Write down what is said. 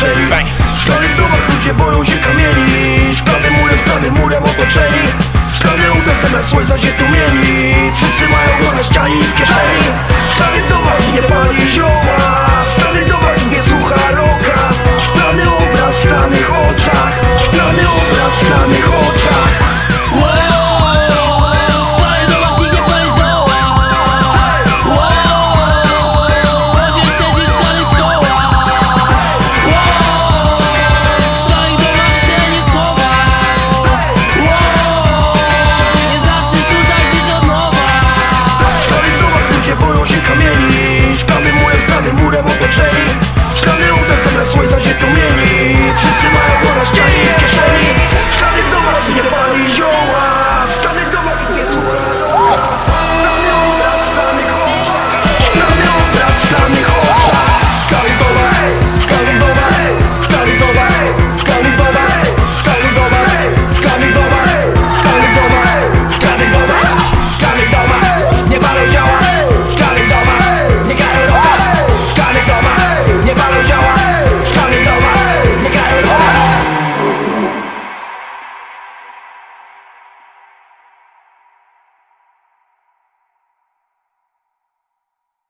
zaczęli. W szklanych domach ludzie boją się kamieni. Szklanym murem, szklanym murem otoczeni. Szklany obraz zamiast słońca się tu mieli Wszyscy mają go